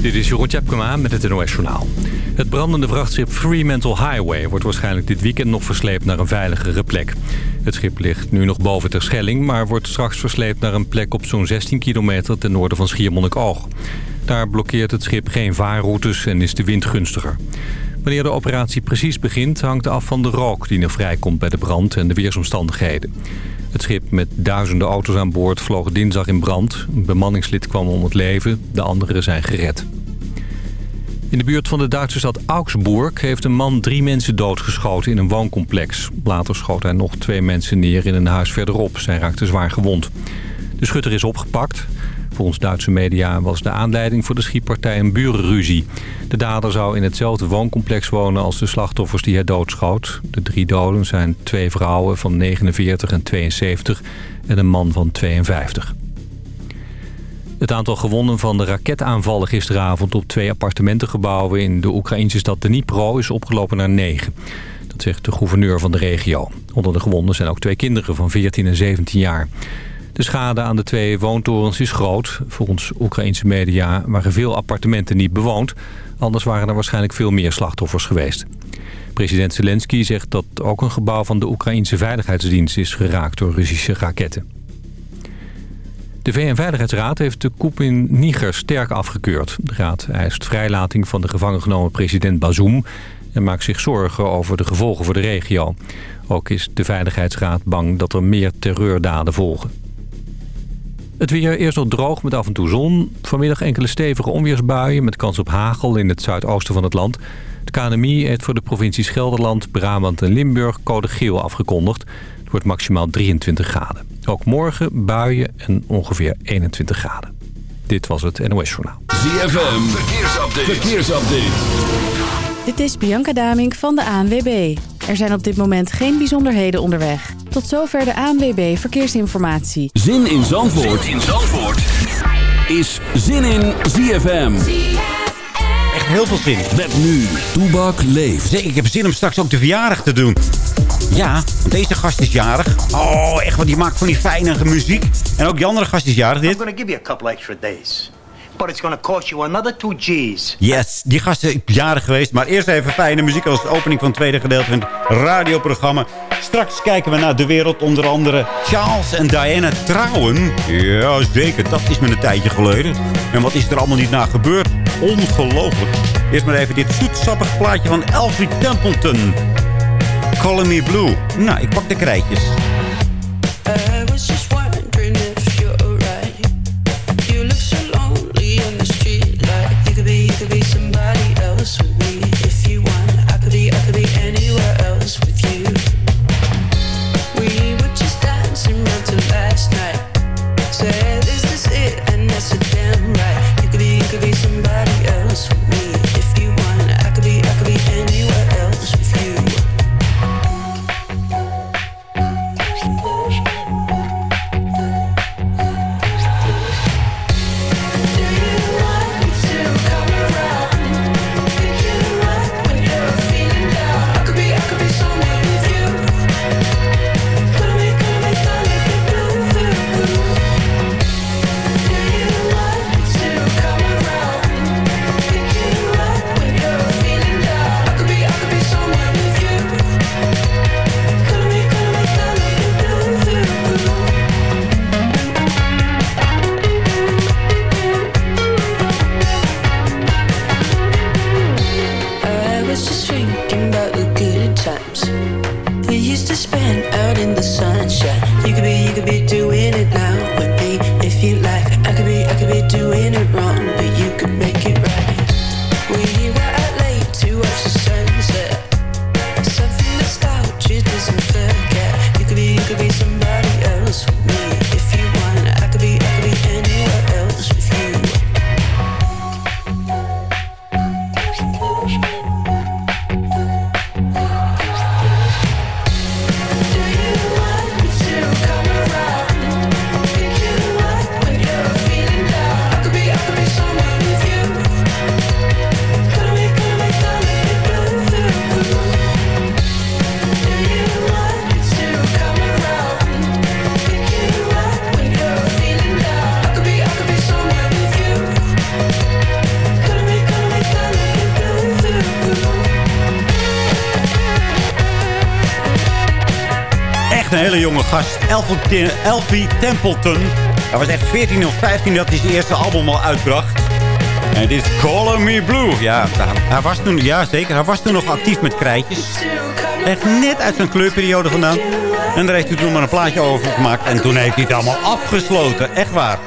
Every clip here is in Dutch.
Dit is Jeroen met het NOS. Het brandende vrachtschip Fremantle Highway wordt waarschijnlijk dit weekend nog versleept naar een veiligere plek. Het schip ligt nu nog boven ter Schelling, maar wordt straks versleept naar een plek op zo'n 16 kilometer ten noorden van Schiermonnikoog. Daar blokkeert het schip geen vaarroutes en is de wind gunstiger. Wanneer de operatie precies begint hangt af van de rook die er vrijkomt bij de brand en de weersomstandigheden. Het schip met duizenden auto's aan boord vloog dinsdag in brand. Een bemanningslid kwam om het leven, de anderen zijn gered. In de buurt van de Duitse stad Augsburg heeft een man drie mensen doodgeschoten in een wooncomplex. Later schoot hij nog twee mensen neer in een huis verderop. Zij raakten zwaar gewond. De schutter is opgepakt. Volgens Duitse media was de aanleiding voor de schietpartij een burenruzie. De dader zou in hetzelfde wooncomplex wonen als de slachtoffers die hij doodschoot. De drie doden zijn twee vrouwen van 49 en 72 en een man van 52. Het aantal gewonden van de raketaanvallen gisteravond op twee appartementengebouwen in de Oekraïnse stad Dnipro is opgelopen naar negen. Dat zegt de gouverneur van de regio. Onder de gewonden zijn ook twee kinderen van 14 en 17 jaar. De schade aan de twee woontorens is groot. Volgens Oekraïnse media waren veel appartementen niet bewoond. Anders waren er waarschijnlijk veel meer slachtoffers geweest. President Zelensky zegt dat ook een gebouw van de Oekraïnse Veiligheidsdienst is geraakt door Russische raketten. De VN-veiligheidsraad heeft de coup in Niger sterk afgekeurd. De raad eist vrijlating van de gevangen genomen president Bazoum... en maakt zich zorgen over de gevolgen voor de regio. Ook is de Veiligheidsraad bang dat er meer terreurdaden volgen. Het weer eerst nog droog met af en toe zon. Vanmiddag enkele stevige onweersbuien met kans op hagel in het zuidoosten van het land. Het KNMI heeft voor de provincies Gelderland, Brabant en Limburg code geel afgekondigd. Het wordt maximaal 23 graden. Ook morgen buien en ongeveer 21 graden. Dit was het NOS Journaal. ZFM, verkeersupdate. verkeersupdate. Dit is Bianca Damink van de ANWB. Er zijn op dit moment geen bijzonderheden onderweg. Tot zover de ANWB Verkeersinformatie. Zin in Zandvoort, zin in Zandvoort. is Zin in ZFM. Echt heel veel zin. Met nu, Toebak leeft. Zeker, ik heb zin om straks ook de verjaardag te doen. Ja, want deze gast is jarig. Oh, echt, want die maakt van die fijne muziek. En ook die andere gast is jarig, dit. I'm gonna give you a couple extra days. But it's gonna cost you another two G's. Yes, die gast is jarig geweest. Maar eerst even fijne muziek als opening van het tweede gedeelte van het radioprogramma. Straks kijken we naar de wereld. Onder andere Charles en Diana trouwen. Ja, zeker. Dat is me een tijdje geleden. En wat is er allemaal niet na gebeurd? Ongelooflijk. Eerst maar even dit zoetsappig plaatje van Elfie Templeton. Me Blue. Nou, ik pak de krijtjes. Elfie, Templeton. Hij was echt 14 of 15 dat hij zijn eerste album al uitbracht. En dit is Color Me Blue. Ja, hij, hij was toen, ja, zeker. Hij was toen nog actief met krijtjes. Echt net uit zijn kleurperiode vandaan. En daar heeft hij toen maar een plaatje over gemaakt. En toen heeft hij het allemaal afgesloten. Echt waar.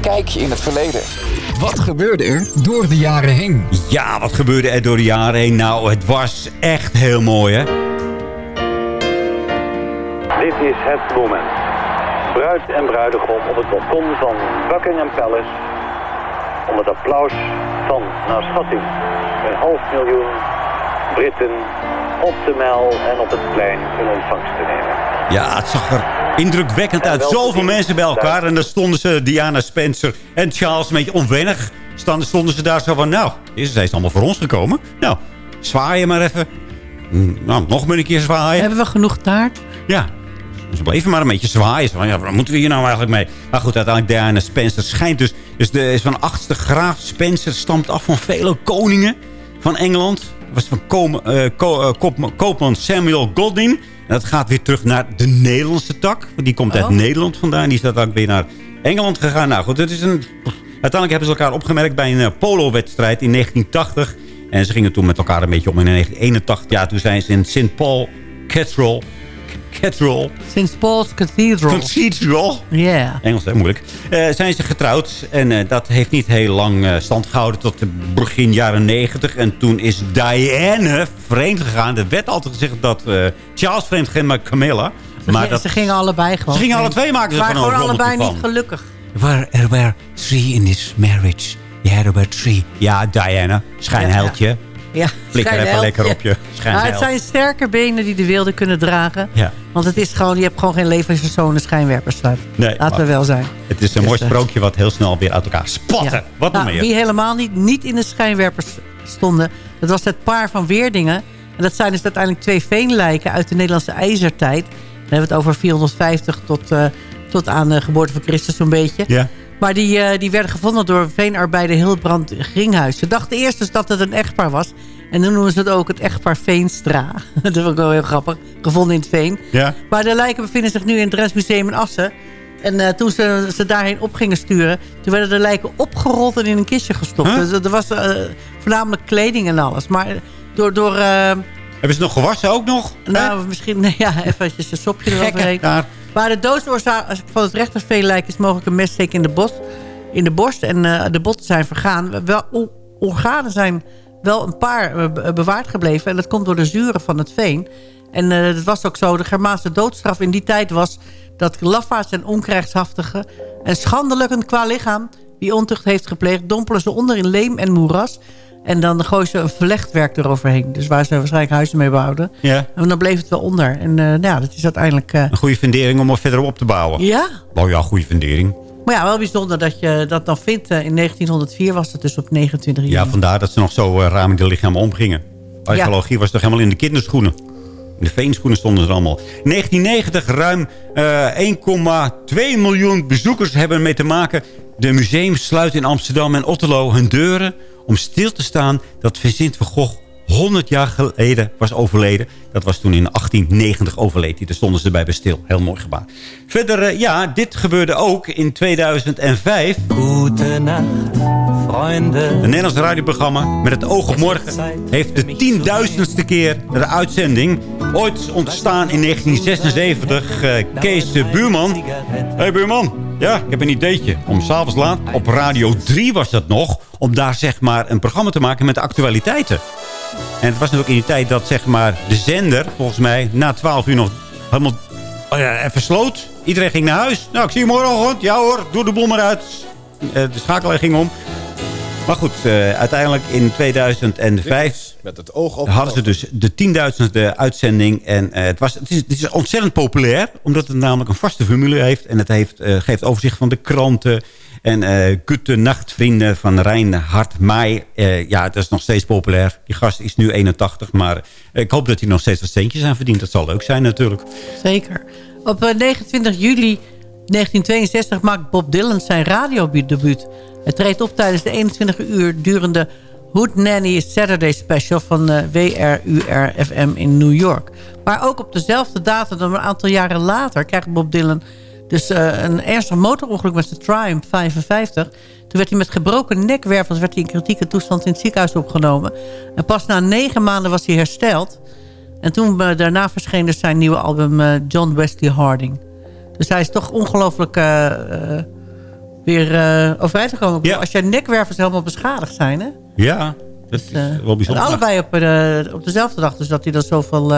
Kijkje in het verleden. Wat gebeurde er door de jaren heen? Ja, wat gebeurde er door de jaren heen? Nou, het was echt heel mooi, hè? Dit is het moment. Bruid en bruidegom op het balkon van Buckingham Palace. Om het applaus van, naar schatting, een half miljoen Britten op de mijl en op het plein in ontvangst te nemen. Ja, het zag er indrukwekkend uit. Zoveel mensen bij elkaar. En dan stonden ze, Diana Spencer en Charles, een beetje onwennig. Stonden, stonden ze daar zo van, nou, zijn ze allemaal voor ons gekomen. Nou, zwaaien maar even. Mm, Nou, nog maar een keer zwaaien. Hebben we genoeg taart? Ja. Ze bleven maar een beetje zwaaien. Van, ja, waar moeten we hier nou eigenlijk mee? Maar goed, uiteindelijk Diana Spencer schijnt dus... dus de, is van achtste graaf Spencer stamt af van vele koningen van Engeland. was van Kom- eh, Ko- eh, Koop- koopman Samuel Godwin. En dat gaat weer terug naar de Nederlandse tak. Die komt uit Oh. Nederland vandaan. Die is uiteindelijk weer naar Engeland gegaan. Nou goed, het is een... Uiteindelijk hebben ze elkaar opgemerkt bij een eh, polo-wedstrijd in 1980. En ze gingen toen met elkaar een beetje om in 1981. Ja, toen zijn ze in St. Paul Cathedral... Cathedral St. Paul's Cathedral. Cathedral. Ja. Engels, hè, moeilijk. Eh, zijn ze getrouwd. En eh, dat heeft niet heel lang eh, stand gehouden tot de begin jaren 90. En toen is Diane vreemd gegaan. Er werd altijd gezegd dat Charles vreemd ging met Camilla. Ze, Maar gingen- dat, ze gingen allebei gewoon. Ze gingen alle twee maken Ze ze waren gewoon allebei niet van. gelukkig. Were, er were three in this marriage. Yeah, there were three. Ja, Diana. Schijnheldje. Ja, Flikker even lekker op je Maar het zijn sterke benen die de wilde kunnen dragen. Ja. Want het is gewoon, je hebt gewoon geen leven als je zo'n schijnwerper. Nee, Laten we wel zijn. Het is een Dus, mooi eh, sprookje wat heel snel weer uit elkaar spatten. Ja. Wat Nou, meer? Wie helemaal niet, niet in de schijnwerpers stonden, dat was het paar van Weerdingen. En dat zijn dus uiteindelijk twee veenlijken uit de Nederlandse ijzertijd. Dan hebben we het over 450 tot, eh, tot aan de geboorte van Christus zo'n beetje. Ja. Maar die, eh, die werden gevonden door veenarbeider Hildebrand Gringhuis. Ze dachten eerst dus dat het een echtpaar was. En dan noemen ze het ook het echtpaar Veenstra. dat vond ik wel heel grappig. Gevonden in het veen. Ja. Maar de lijken bevinden zich nu in het Drents Museum in Assen. En eh, toen ze ze daarheen op gingen sturen... toen werden de lijken opgerold en in een kistje gestopt. Huh? Dus er was eh, voornamelijk kleding en alles. Maar door... door Hebben ze nog gewassen ook nog? nou, misschien nee, ja, eventjes een sopje Gekke eroverheen. daar. Maar de doodsoorzaak van het rechterveenlijk is mogelijk een messteek in de, in de borst. En eh, de botten zijn vergaan. Wel, organen zijn wel een paar eh, be- bewaard gebleven. En dat komt door de zuren van het veen. En eh, het was ook zo, de Germaanse doodstraf in die tijd was... dat lafaards en onkrijgshaftigen en schandelijken qua lichaam... wie ontucht heeft gepleegd, dompelen ze onder in leem en moeras... En dan gooien ze een vlechtwerk eroverheen. Dus waar ze waarschijnlijk huizen mee bouwden. Ja. En dan bleef het wel onder. En eh, nou ja, dat is uiteindelijk... eh, Een goede fundering om er verder op te bouwen. ja, Oh ja, goede fundering. maar ja, wel bijzonder dat je dat dan vindt. Eh, In 1904 was het dus op 29 juni. Ja, vandaar dat ze nog zo uh, in de lichaam omgingen. Archeologie was toch helemaal in de kinderschoenen. In de veenschoenen stonden ze allemaal. 1990 ruim eh 1,2 miljoen bezoekers hebben mee te maken. De museums sluiten in Amsterdam en Otterlo hun deuren... om stil te staan dat Vincent van Gogh 100 jaar geleden was overleden. Dat was toen in 1890 overleed hij. Daar stonden ze bij stil. Heel mooi gebaar. Verder, eh, ja, dit gebeurde ook in 2005. Goedenacht, vrienden. Een Nederlands radioprogramma met het oog op morgen heeft de tienduizendste keer de uitzending. Ooit ontstaan in 1976. eh, Kees de Buurman. hey Buurman, ja, ik heb een ideetje. Om s'avonds laat, op Radio 3 was dat nog... om daar zeg maar een programma te maken met de actualiteiten. En het was natuurlijk in die tijd dat zeg maar de zender, volgens mij, na 12 uur nog helemaal oh ja, even sloot. Iedereen ging naar huis. Nou, ik zie je morgenochtend. Ja hoor, doe de boel maar uit. Eh, de schakelaar ging om. Maar goed, eh, uiteindelijk in 2005 Met het oog op... hadden ze dus de tienduizendste uitzending. En eh, het, was, het, is, het is ontzettend populair, omdat het namelijk een vaste formule heeft. En het heeft, geeft overzicht van de kranten. En eh Kutte Nachtvrienden van Reinhard Maai. Eh, ja, dat is nog steeds populair. Die gast is nu 81, maar ik hoop dat hij nog steeds wat centjes aan verdient. Dat zal leuk zijn natuurlijk. Zeker. Op eh, 29 juli 1962 maakt Bob Dylan zijn radiodebuut. Hij treedt op tijdens de 21 uur durende Hood Nanny Saturday Special van uh, WRUR-FM in New York. Maar ook op dezelfde datum, een aantal jaren later... krijgt Bob Dylan dus uh, een ernstig motorongeluk met zijn Triumph 55. Toen werd hij met gebroken nekwervels werd hij in kritieke toestand in het ziekenhuis opgenomen. En pas na negen maanden was hij hersteld. En toen uh, daarna verscheen dus zijn nieuwe album uh, John Wesley Harding. Dus hij is toch ongelooflijk weer overeind gekomen. Ja. Als je nekwervels helemaal beschadigd zijn, hè? Ja, dat is wel bijzonder. allebei op, op dezelfde dag. Dus dat hij dan zoveel...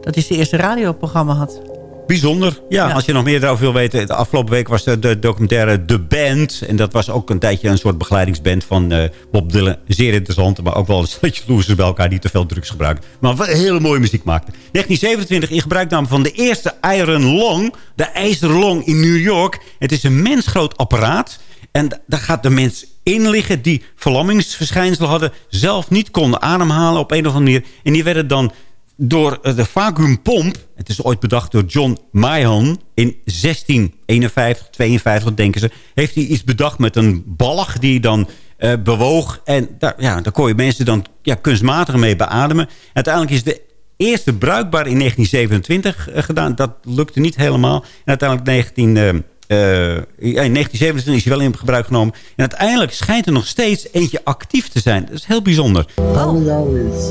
dat hij zijn eerste radioprogramma had. Bijzonder. Ja, ja, als je nog meer daarover wil weten. De afgelopen week was de, documentaire The Band. En dat was ook een tijdje een soort begeleidingsband van uh, Bob Dylan. Zeer interessant. Maar ook wel een beetje losers bij elkaar die te veel drugs gebruiken. Maar wel hele mooie muziek maakten. 1927 in gebruikname van de eerste Iron Long. De IJzeren Long in New York. Het is een mensgroot apparaat. En daar gaat de mens in liggen die verlammingsverschijnselen hadden. Zelf niet konden ademhalen op een of andere manier. En die werden dan door de vacuumpomp... het is ooit bedacht door John Mahon in 1651, 52 denken ze... heeft hij iets bedacht met een balg die dan uh, bewoog. En daar, ja, daar kon je mensen dan ja, kunstmatig mee beademen. Uiteindelijk is de eerste bruikbaar in 1927 uh, gedaan. Dat lukte niet helemaal. En uiteindelijk 19... Uh, in 1927 is hij wel in gebruik genomen. En uiteindelijk schijnt er nog steeds eentje actief te zijn. Dat is heel bijzonder. Polio is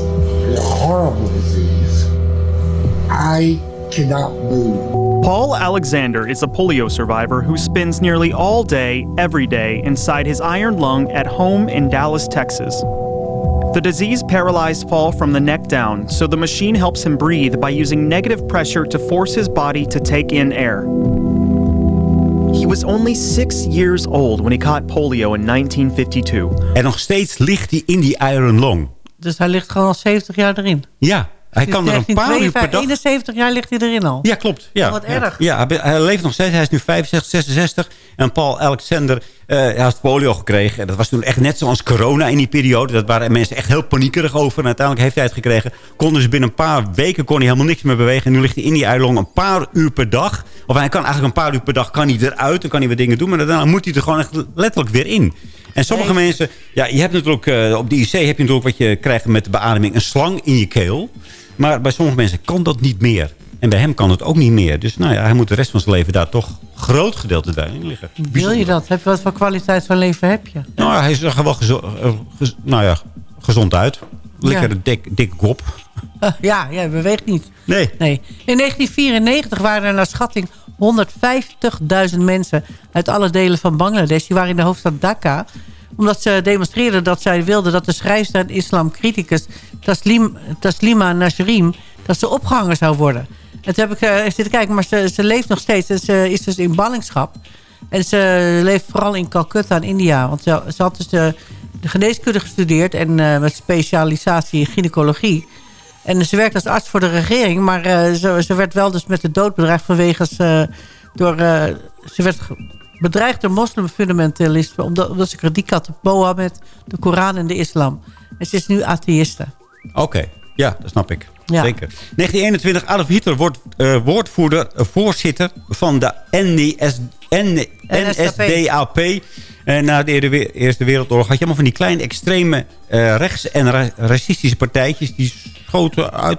horrible disease. I cannot move. Paul Alexander is a polio survivor who spends nearly all day, every day, inside his iron lung at home in Dallas, Texas. The disease paralyzed Paul from the neck down, so the machine helps him breathe by using negative pressure to force his body to take in air. He was only six years old when he caught polio in 1952. En nog steeds ligt hij in die iron lung. Dus hij ligt gewoon al 70 jaar erin? Ja, hij kan er een paar uur per dag... 71 jaar ligt hij erin al. Ja, klopt. Ja. Wat erg. Ja, hij, hij, leeft nog steeds. Hij is nu 65, 66. En Paul Alexander uh, hij had polio gekregen. En dat was toen echt net zoals corona in die periode. Dat waren mensen echt heel paniekerig over. En uiteindelijk heeft hij het gekregen. Konden ze binnen een paar weken kon hij helemaal niks meer bewegen. En nu ligt hij in die eilong een paar uur per dag. Of hij kan eigenlijk een paar uur per dag kan hij eruit. Dan kan hij weer dingen doen. Maar daarna moet hij er gewoon echt letterlijk weer in. En sommige nee. mensen... Ja, je hebt natuurlijk... Uh, op de IC heb je natuurlijk wat je krijgt met de beademing. Een slang in je keel. Maar bij sommige mensen kan dat niet meer. En bij hem kan het ook niet meer. Dus nou ja, hij moet de rest van zijn leven daar toch groot gedeelte daarin liggen. Wil je dat? Heb je wat voor kwaliteit van leven heb je? Nou ja, hij zag er wel gezo gez nou ja, gezond uit. Lekker ja. dik, dik kop. Uh, ja, ja, beweegt niet. Nee. nee. In 1994 waren er naar schatting 150.000 mensen uit alle delen van Bangladesh. Die waren in de hoofdstad Dhaka omdat ze demonstreerden dat zij wilden dat de schrijfster en islamcriticus Taslim, Taslima Nasrim... dat ze opgehangen zou worden. En toen heb ik uh, zitten kijken, maar ze, ze leeft nog steeds. En ze is dus in ballingschap. En ze leeft vooral in Calcutta in India. Want ze, had dus de, de geneeskunde gestudeerd... en uh, met specialisatie in gynaecologie. En ze werkt als arts voor de regering... maar uh, ze, ze, werd wel dus met de dood bedreigd vanwege... door, ze werd bedreigd door moslimfundamentalisten... Omdat, omdat ze kritiek had op Mohammed, de Koran en de islam. En ze is nu atheïste. Oké, okay. ja, dat snap ik. Ja. Zeker. 1921, Adolf Hitler wordt uh, woordvoerder, uh, voorzitter van de NDS, N, NSDAP. En na de Eerste Wereldoorlog had je allemaal van die kleine extreme uh, rechts- en ra racistische partijtjes. Die schoten uit,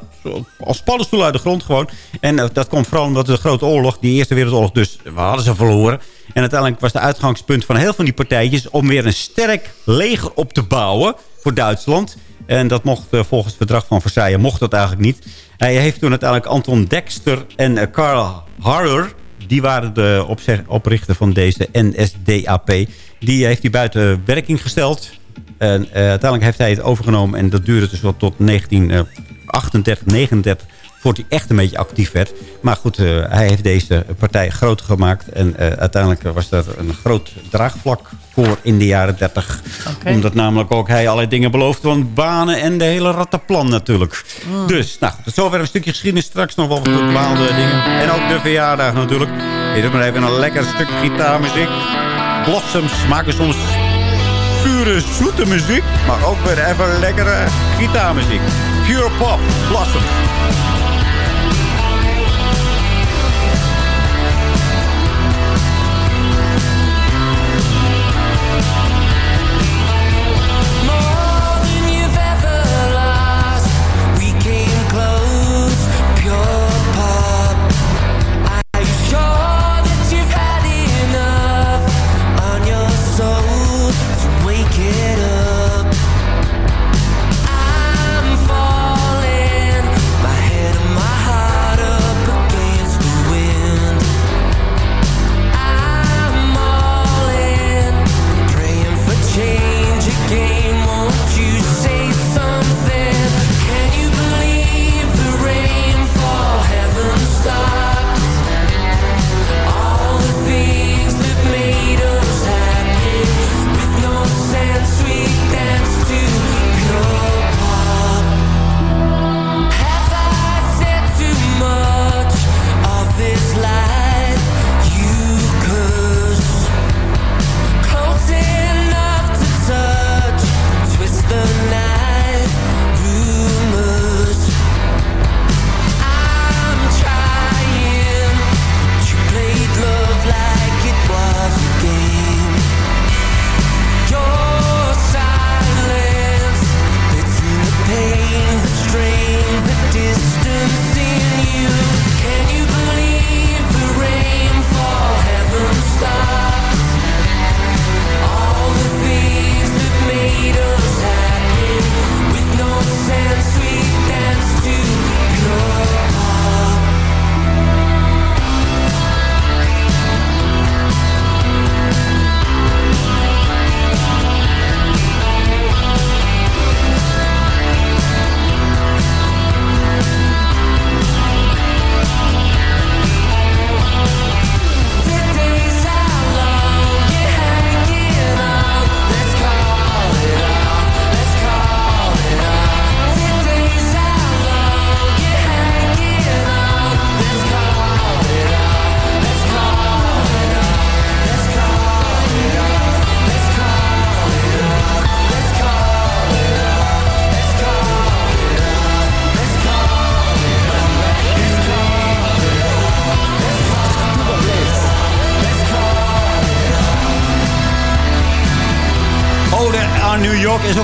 als paddenstoelen uit de grond gewoon. En dat komt vooral omdat de grote oorlog, die Eerste Wereldoorlog, dus we hadden ze verloren. En uiteindelijk was de uitgangspunt van heel veel van die partijtjes... om weer een sterk leger op te bouwen voor Duitsland. En dat mocht volgens het verdrag van Versailles mocht dat eigenlijk niet. Hij heeft toen uiteindelijk Anton Dexter en Karl Harrer... die waren de oprichter van deze NSDAP. Die heeft hij buiten werking gesteld. En uh, uiteindelijk heeft hij het overgenomen. En dat duurde dus wel tot 1938, 39 voordat hij echt een beetje actief werd. Maar goed, uh, hij heeft deze partij groter gemaakt. En uh, uiteindelijk was er een groot draagvlak voor in de jaren 30. Okay. Omdat namelijk ook hij allerlei dingen beloofd van banen en de hele rattenplan natuurlijk. Mm. Dus, nou, tot zover een stukje geschiedenis. Straks nog wel bepaalde dingen. En ook de verjaardag natuurlijk. Doet maar even een lekker stukje gitaarmuziek. Blossoms maken soms pure zoete muziek. Maar ook weer even lekkere gitaarmuziek. Pure pop, Blossoms.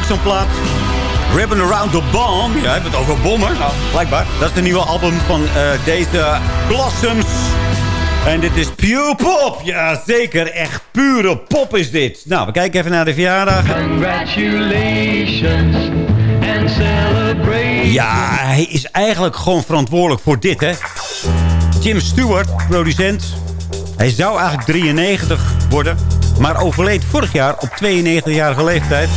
Ook zo'n plaat. Ribbon Around the Bomb. Ja, hebben het over bommen. Nou, blijkbaar. Dat is de nieuwe album van eh, deze Blossoms. En dit is pure pop. Ja, zeker. Echt pure pop is dit. Nou, we kijken even naar de verjaardag. Congratulations and celebrate. Ja, hij is eigenlijk gewoon verantwoordelijk voor dit, hè. Jim Stewart, producent. Hij zou eigenlijk 93 worden. Maar overleed vorig jaar op 92-jarige leeftijd.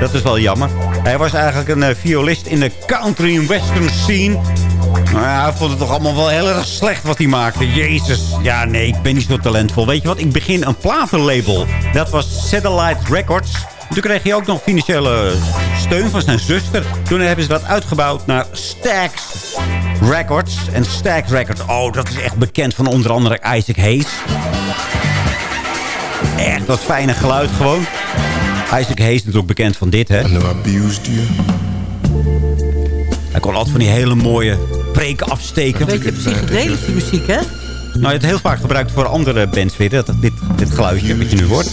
Dat is wel jammer. Hij was eigenlijk een eh, violist in de country en western scene. Nou ja, hij vond het toch allemaal wel heel erg slecht wat hij maakte. Jezus. Ja, nee, ik ben niet zo talentvol. Weet je wat? Ik begin een platenlabel. Dat was Satellite Records. Toen kreeg hij ook nog financiële steun van zijn zuster. Toen hebben ze dat uitgebouwd naar Stax Records. En Stax Records, oh, dat is echt bekend van onder andere Isaac Hayes. Echt dat fijne geluid gewoon. Isaac Hayes is natuurlijk bekend van dit, hè. Hij kon altijd van die hele mooie preken afsteken. Een beetje psychedelische muziek, hè? Nou, je hebt het heel vaak gebruikt voor andere bands weer. Dat, dit, dit geluidje wat je nu hoort.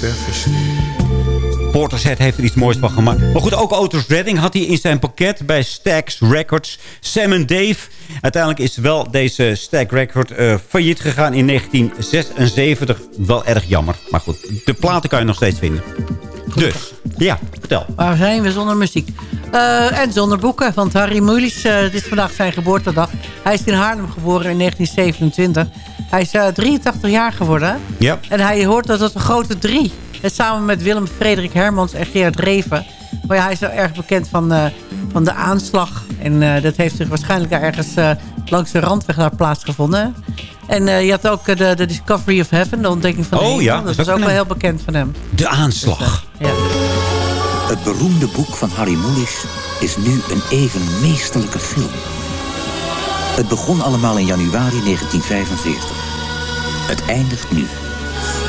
Porterset heeft er iets moois van gemaakt. Maar goed, ook Otis Redding had hij in zijn pakket bij Stax Records. Sam en Dave. Uiteindelijk is wel deze Stax Record eh, failliet gegaan in 1976. Wel erg jammer. Maar goed, de platen kan je nog steeds vinden. Dus, ja, vertel. Waar zijn we zonder muziek? Eh, en zonder boeken, want Harry Mulisch, eh, het is vandaag zijn geboortedag. Hij is in Haarlem geboren in 1927. Hij is eh, 83 jaar geworden. Ja. En hij hoort tot de grote drie. En samen met Willem Frederik Hermans en Gerard Reven. Maar ja, hij is wel erg bekend van, eh, van de aanslag. En eh, dat heeft zich waarschijnlijk daar ergens eh, langs de randweg daar plaatsgevonden. En eh, je had ook eh, de, de Discovery of Heaven, de ontdekking van de Oh hemel. ja, dat dat is is ook wel heel bekend van hem. De aanslag. Ja. Het beroemde boek van Harry Mulisch is nu een even meesterlijke film. Het begon allemaal in januari 1945. Het eindigt nu.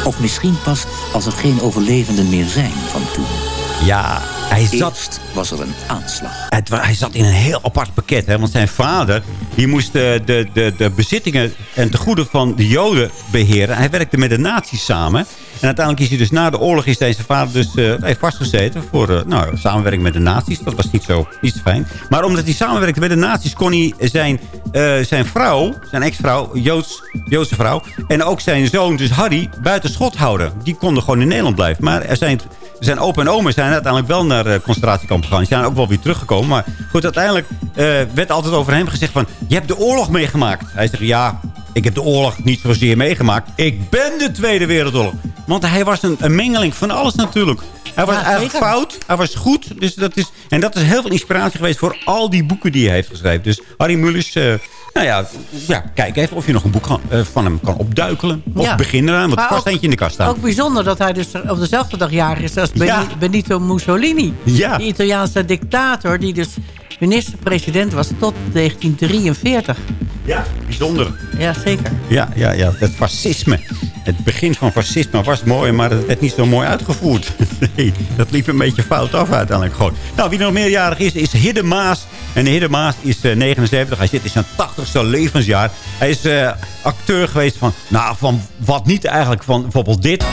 Of misschien pas als er geen overlevenden meer zijn van toen. Ja, hij zat... Eerst was er een aanslag. Het, hij zat in een heel apart pakket. Hè? Want zijn vader die moest de, de, de, de bezittingen en tegoeden van de Joden beheren. Hij werkte met de nazi's samen. En uiteindelijk is hij dus na de oorlog is deze vader dus heeft vastgezeten voor eh, nou, samenwerking met de nazi's. Dat was niet zo, niet fijn. Maar omdat hij samenwerkte met de nazi's kon hij zijn, eh, zijn vrouw, zijn ex-vrouw, Joods, Joodse vrouw... en ook zijn zoon, dus Harry, buiten schot houden. Die konden gewoon in Nederland blijven. Maar er zijn, zijn opa en oma zijn uiteindelijk wel naar concentratiekamp gegaan. Die zijn ook wel weer teruggekomen. Maar goed, uiteindelijk werd altijd over hem gezegd van... je hebt de oorlog meegemaakt. Hij zegt, ja, ik heb de oorlog niet zozeer meegemaakt. Ik ben de Tweede Wereldoorlog. Want hij was een, een mengeling van alles natuurlijk. Hij was Ja, eigenlijk zeker. fout. Hij was goed. Dus dat is, en dat is heel veel inspiratie geweest voor al die boeken die hij heeft geschreven. Dus Harry Mulisch... eh, nou ja, ja, kijk even of je nog een boek kan- eh, van hem kan opduikelen. Of Ja. beginnen eraan, want ook- eentje in de kast staan. Ook bijzonder dat hij dus op dezelfde dag jarig is als. Benito Mussolini. Ja. Die Italiaanse dictator die dus minister-president was tot 1943. Ja, bijzonder. Ja, zeker. Ja, ja, ja, het fascisme. Het begin van fascisme was mooi, maar het werd niet zo mooi uitgevoerd. Nee, dat liep een beetje fout af uiteindelijk gewoon. Nou, wie nog meerjarig is, is Hidde Maas. En Hidde Maas is eh, 79. Hij zit in zijn 80ste levensjaar. Hij is eh, acteur geweest van, nou, van wat niet eigenlijk, van bijvoorbeeld dit.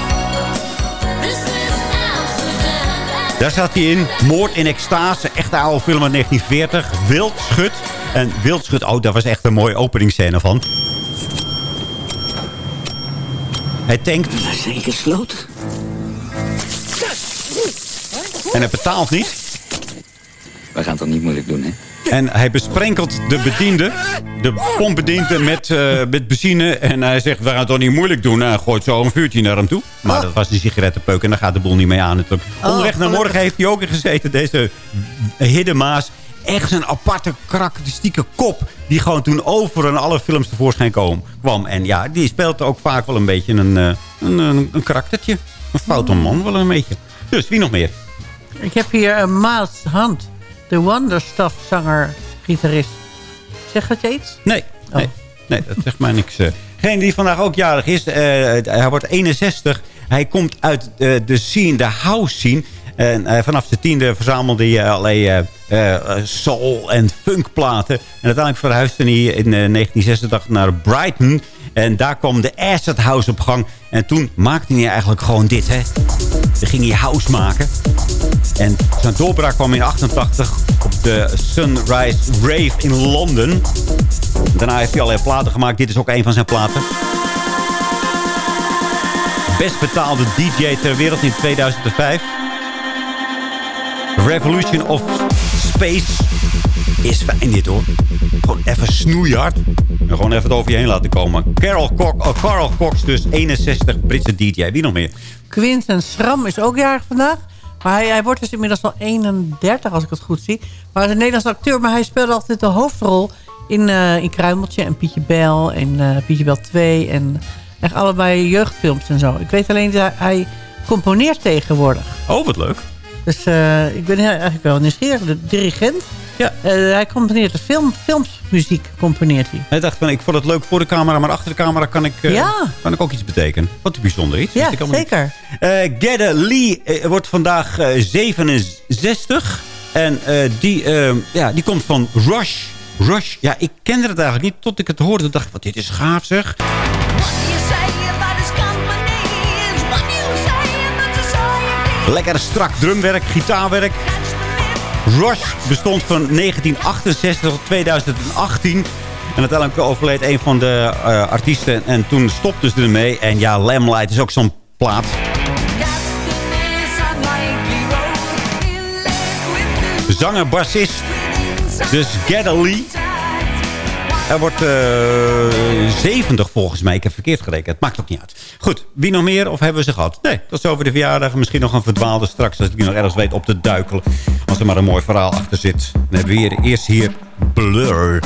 Daar zat hij in. Moord in extase. Echte oude film uit 1940. Wildschut. En Wildschut, oh, daar was echt een mooie openingsscène van. Hij tankt. Zeker gesloten. En hij betaalt niet. We gaan het toch niet moeilijk doen, hè? En hij besprenkelt de bediende, de pompbediende, met, eh, met benzine. En hij zegt, we gaan het toch niet moeilijk doen. En hij gooit zo een vuurtje naar hem toe. Maar dat was een sigarettenpeuk en daar gaat de boel niet mee aan natuurlijk. Oh, Onderweg naar morgen heeft hij ook in gezeten, deze Hidde Maas. Echt een aparte, karakteristieke kop. Die gewoon toen over in alle films tevoorschijn kwam. En ja, die speelt ook vaak wel een beetje een, eh, een, een, een karaktertje. Een foute man wel een beetje. Dus, wie nog meer? Ik heb hier een Miles Hunt. De Wonderstuff zanger, gitarist. Zeg dat je iets? Nee, nee, nee dat zegt mij niks. eh. Degene die vandaag ook jarig is, eh, hij wordt 61. Hij komt uit eh, de scene, de house scene. En vanaf zijn tiende verzamelde hij allerlei eh, soul- en funkplaten. En uiteindelijk verhuisde hij in eh, 1986 naar Brighton. En daar kwam de Acid House op gang. En toen maakte hij eigenlijk gewoon dit, hè. Dan ging hij house maken. En zijn doorbraak kwam in 88 op de Sunrise Rave in Londen. Daarna heeft hij allerlei platen gemaakt. Dit is ook een van zijn platen. Best betaalde DJ ter wereld in 2005. Revolution of Space. Is fijn dit hoor. Gewoon even snoeihard. En gewoon even het over je heen laten komen. Carol, Cox, oh, Carl Cox dus 61 Britse DJ. Wie nog meer? Quinten Schram is ook jarig vandaag. Maar hij, hij wordt dus inmiddels al 31, als ik het goed zie. Maar hij is een Nederlands acteur, maar hij speelde altijd de hoofdrol in, eh, in Kruimeltje en Pietje Bel en eh, Pietje Bel 2. En echt allebei jeugdfilms en zo. Ik weet alleen dat hij, componeert tegenwoordig. Oh, wat leuk. Dus eh, ik ben eigenlijk wel nieuwsgierig. De dirigent. Ja. hij componeert de film, filmsmuziek. Componeert hij. Hij dacht van, ik vond het leuk voor de camera, maar achter de camera kan ik, eh, Ja. kan ik ook iets betekenen. Wat een bijzonder iets. Ja, ik niet. zeker. Eh Gedde Lee eh, wordt vandaag eh, 67. En eh, die, eh, ja, die komt van Rush. Rush, ja, ik kende het eigenlijk niet tot ik het hoorde. Toen dacht ik, wat dit is gaaf zeg. Lekker strak drumwerk, gitaarwerk. Rush bestond van 1968 tot 2018. En uiteindelijk overleed een van de eh, artiesten. En toen stopten ze ermee. En ja, Lamplight is ook zo'n plaat. Zanger, bassist. Dus Gedda Lee. Hij wordt eh 70 volgens mij. Ik heb verkeerd gerekend. Het maakt ook niet uit. Goed, wie nog meer? Of hebben we ze gehad? Nee, tot zover de verjaardag. Misschien nog een verdwaalde straks. Als ik nog ergens weet op te duikelen. Als er maar een mooi verhaal achter zit. Dan hebben we eerst hier Blur.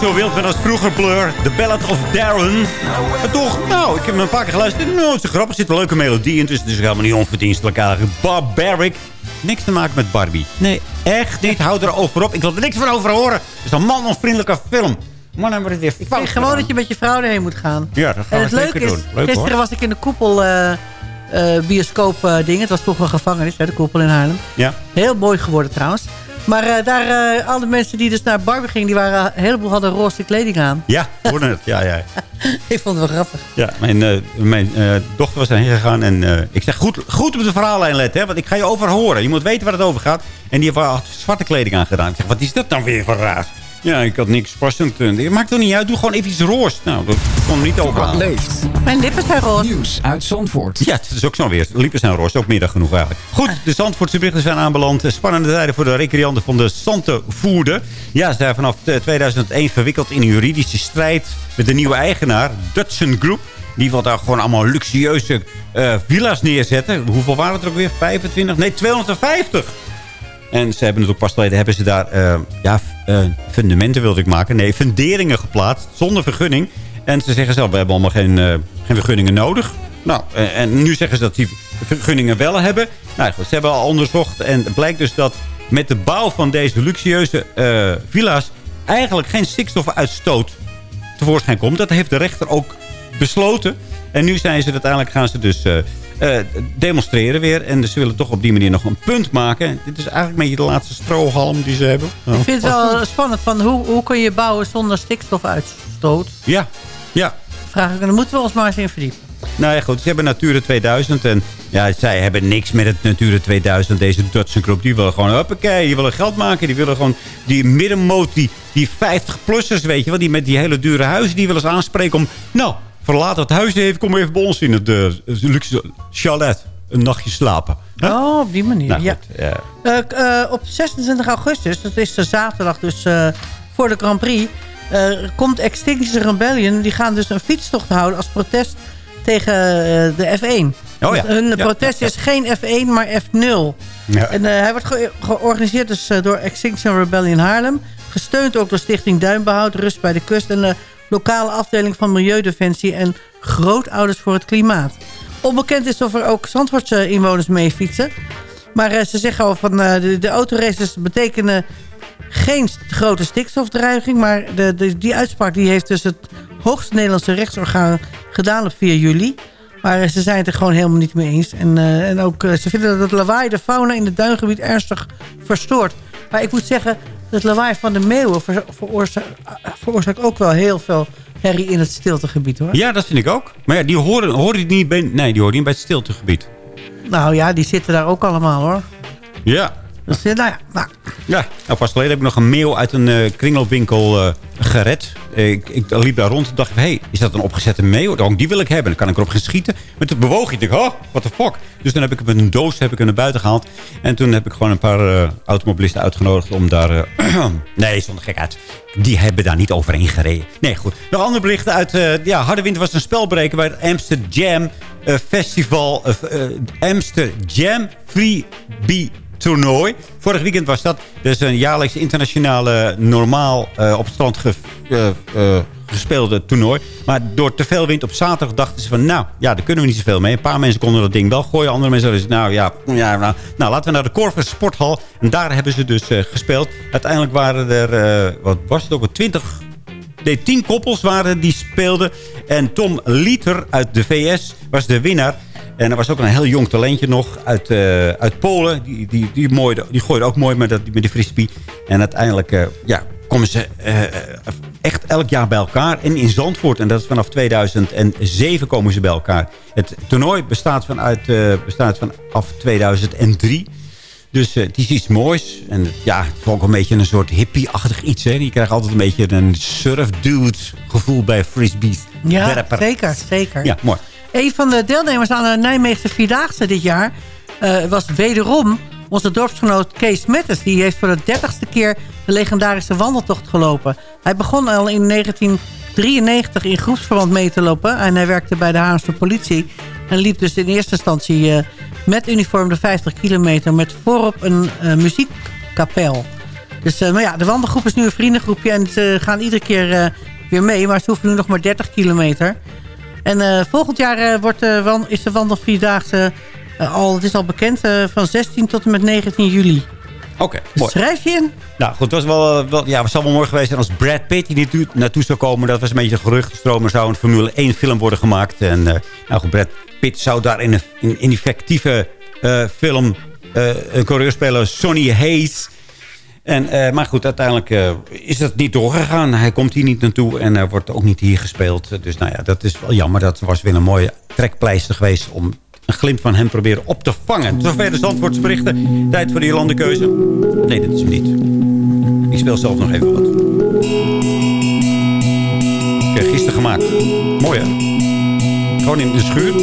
Niet zo wild als vroeger Blur. The Ballad of Darren. Maar toch, nou, ik heb hem een paar keer geluisterd. Nou, het is grappig. Er zit een leuke melodie in. Dus het is helemaal niet onverdienstelijk eigenlijk. Barbaric. Niks te maken met Barbie. Nee, echt niet. Houd er over op. Ik wil er niks van over horen. Het is een man onvriendelijke film. Man, het weer. Ik vind gewoon dat je met je vrouw erheen moet gaan. Ja, dat gaan En we het zeker leuke is, doen. Leuk gisteren hoor. was ik in de koepel eh, eh, bioscoop eh, ding. Het was toch een gevangenis, hè, de koepel in Haarlem. Ja. Heel mooi geworden trouwens. Maar eh, daar, eh, alle mensen die dus naar Barbie gingen, die waren, een heleboel hadden roze kleding aan. Ja, hoorde het. Ja, ja. ik vond het wel grappig. Ja, mijn, eh, mijn dochter was daarheen gegaan. En ik zeg, goed, goed op de verhaallijn letten. Hè, want ik ga je over horen. Je moet weten waar het over gaat. En die had zwarte kleding aangedaan. Ik zeg, wat is dat dan weer voor raar? Ja, ik had niks passend. Het maakt toch niet uit. Doe gewoon even iets roos. Nou, dat kon niet over. Wat leeft. Mijn lippen zijn roze. Nieuws uit Zandvoort. Ja, het is ook zo weer. Liepen zijn roos. Ook middag genoeg eigenlijk. Goed, de Zandvoortse berichten zijn aanbeland. Spannende tijden voor de recreanten van de Santenvoerder. Ja, ze zijn vanaf eh, 2001 verwikkeld in een juridische strijd met de nieuwe eigenaar, Dutchen Group. Die wil daar gewoon allemaal luxueuze eh, villa's neerzetten. Hoeveel waren het er ook weer? 25? Nee, 250! En ze hebben het ook pas geleden hebben ze daar eh, ja, eh, fundamenten wilde ik maken. Nee, funderingen geplaatst zonder vergunning. En ze zeggen zelf, we hebben allemaal geen, eh, geen vergunningen nodig. Nou, en nu zeggen ze dat die vergunningen wel hebben. Nou ze hebben al onderzocht. En het blijkt dus dat met de bouw van deze luxueuze villa's... eigenlijk geen stikstofuitstoot tevoorschijn komt. Dat heeft de rechter ook besloten. En nu zijn ze uiteindelijk gaan ze dus eh, demonstreren weer. En ze willen toch op die manier nog een punt maken. Dit is eigenlijk een beetje de laatste strohalm die ze hebben. Ik vind het wel spannend. Van hoe, hoe kun je bouwen zonder stikstofuitstoot? Ja, ja. Vraag ik, daar moeten we ons maar eens in verdiepen. Nou ja, goed. Ze hebben Natura 2000. En ja, zij hebben niks met het Natura 2000. Deze Dutch groep, die willen gewoon, hoppakee, die willen geld maken. Die willen gewoon die middenmoot, die, die 50-plussers, weet je wel. Die met die hele dure huizen, die willen ze aanspreken om... Nou, verlaat het huis even, kom even bij ons in het eh, luxe chalet. Een nachtje slapen. Huh? Oh, op die manier. Nou, ja. goed, ja. Eh, eh, op 26 augustus, dat is de zaterdag dus voor de Grand Prix... komt Extinction Rebellion. Die gaan dus een fietstocht houden als protest tegen de F1. Oh ja. Hun Ja, protest ja, is geen F1, maar F0. Ja. En hij wordt ge- georganiseerd dus, door Extinction Rebellion Haarlem. Gesteund ook door Stichting Duinbehoud, Rust bij de Kust... en de lokale afdeling van Milieudefensie en Grootouders voor het Klimaat. Onbekend is of er ook Zandvoortse inwoners mee fietsen. Maar eh, ze zeggen al van eh, de, de autoraces betekenen geen grote stikstofdreiging. Maar de, die uitspraak die heeft dus het hoogste Nederlandse rechtsorgaan gedaan op 4 juli. Maar eh, ze zijn het er gewoon helemaal niet mee eens. En, en ook ze vinden dat het lawaai de fauna in het duingebied ernstig verstoort. Maar ik moet zeggen, het lawaai van de meeuwen ver- veroorza- veroorzaakt ook wel heel veel herrie in het stiltegebied hoor. Ja, dat vind ik ook. Maar ja, die horen, horen die niet bij... Nee, die horen niet bij het stiltegebied. Nou ja, die zitten daar ook allemaal hoor. Ja. Dus eh, nou ja, nou, Ja, nou, pas geleden heb ik nog een mail uit een eh, kringloopwinkel eh, gered. Ik, ik liep daar rond en dacht, hé, hey, is dat een opgezette mail? Oh, die wil ik hebben. Dan kan ik erop gaan schieten. Maar toen bewoog ik. Dacht, oh, what the fuck? Dus toen heb ik hem een doos heb ik naar buiten gehaald. En toen heb ik gewoon een paar automobilisten uitgenodigd om daar... nee, zonder gekheid. Die hebben daar niet overheen gereden. Nee, goed. Nog andere berichten uit... ja, Harde Winter was een spelbreker bij het Amsterdam eh, Festival. Amsterdam Free Bee toernooi. Vorig weekend was dat. Dus een jaarlijks internationale normaal eh, op het strand eh, eh, gespeelde toernooi. Maar door te veel wind op zaterdag dachten ze van... nou, ja, daar kunnen we niet zoveel mee. Een paar mensen konden dat ding wel gooien. Andere mensen zeiden, nou ja, nou, nou, laten we naar de Corvus Sporthal. En daar hebben ze dus gespeeld. Uiteindelijk waren er, wat was het ook, wel 20 Nee, tien koppels waren die speelden. En Tom Liter uit de VS was de winnaar. En er was ook een heel jong talentje nog uit, eh, uit Polen. Die, die, die, mooi, die gooide ook mooi met, dat, met die frisbee. En uiteindelijk eh, ja, komen ze eh, echt elk jaar bij elkaar. En in Zandvoort. En dat is vanaf 2007 komen ze bij elkaar. Het toernooi bestaat, vanuit, bestaat vanaf 2003. Dus het is iets moois. En ja, het is ook een beetje een soort hippie-achtig iets. Hè. Je krijgt altijd een beetje een surf-dude gevoel bij frisbees. ja, zeker, zeker. Ja, mooi. Een van de deelnemers aan de Nijmeegse Vierdaagse dit jaar... eh, was wederom onze dorpsgenoot Kees Mettes. Die heeft voor de dertigste keer de legendarische wandeltocht gelopen. Hij begon al in 1993 in groepsverband mee te lopen. En hij werkte bij de Haarlemse politie. En liep dus in eerste instantie eh, met uniform de 50 kilometer... met voorop een eh, muziekkapel. Dus maar ja, de wandelgroep is nu een vriendengroepje... en ze gaan iedere keer weer mee, maar ze hoeven nu nog maar 30 kilometer. En eh, volgend jaar eh, wordt, wan- is de wandelvierdaagse eh, al, het is al bekend, eh, van 16 tot en met 19 juli. Oké, mooi. Schrijf je in? Nou goed, het was wel, eh, wel, ja, zou wel mooi geweest zijn als Brad Pitt hier naartoe, naartoe zou komen. Dat was een beetje een geruchtenstroom. Er zou een Formule 1 film worden gemaakt. En eh, nou goed, Brad Pitt zou daar in, een, in, in die fictieve eh, film eh, een coureur spelen, Sonny Hayes. En, eh, maar goed, uiteindelijk eh, is dat niet doorgegaan. Hij komt hier niet naartoe en er wordt ook niet hier gespeeld. Dus nou ja, dat is wel jammer. Dat was weer een mooie trekpleister geweest om een glimp van hem proberen op te vangen. Zover de Zandvoortse berichten. Tijd voor die landenkeuze. Nee, dat is hem niet. Ik speel zelf nog even wat. Ik gisteren gemaakt. Mooi hè? Gewoon in de schuur.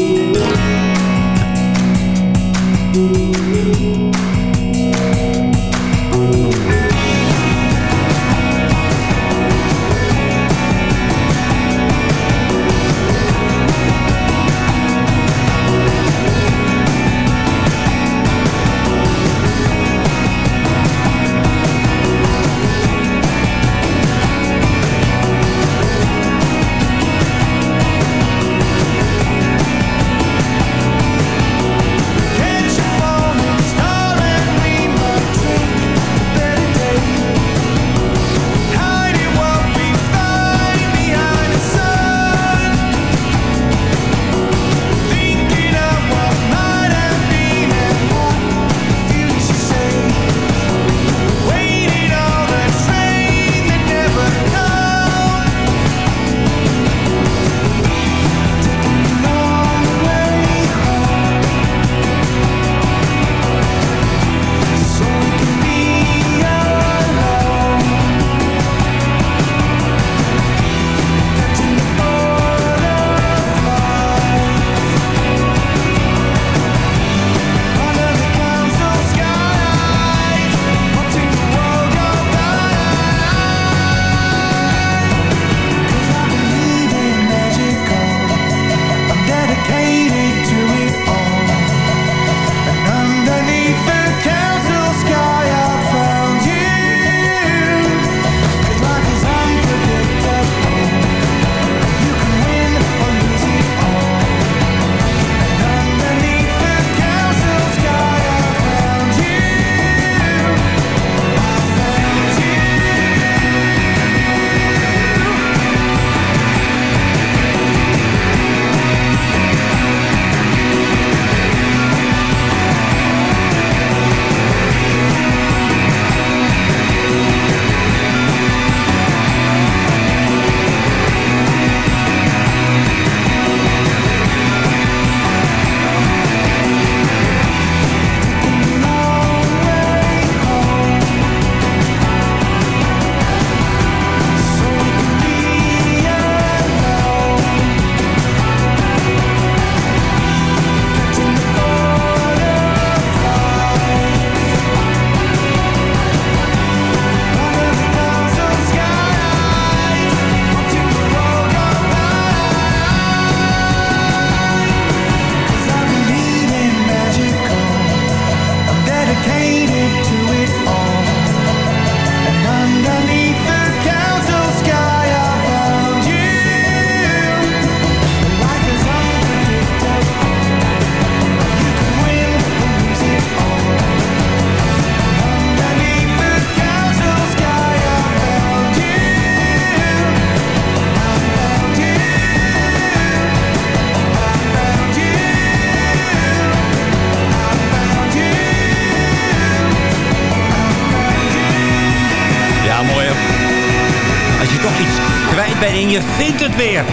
Vindt het weer.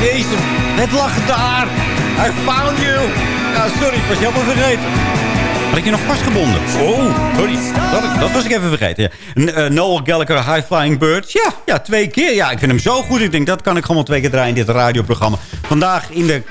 Jezus, het lag daar. I found you. Ja, sorry, ik was je helemaal vergeten. Had ik je nog vastgebonden? Oh, sorry. Dat, dat was ik even vergeten. Ja. Eh, Noel Gallagher, High Flying Birds. Ja, ja, twee keer. Ja, ik vind hem zo goed. Ik denk, dat kan ik gewoon twee keer draaien in dit radioprogramma. Vandaag in de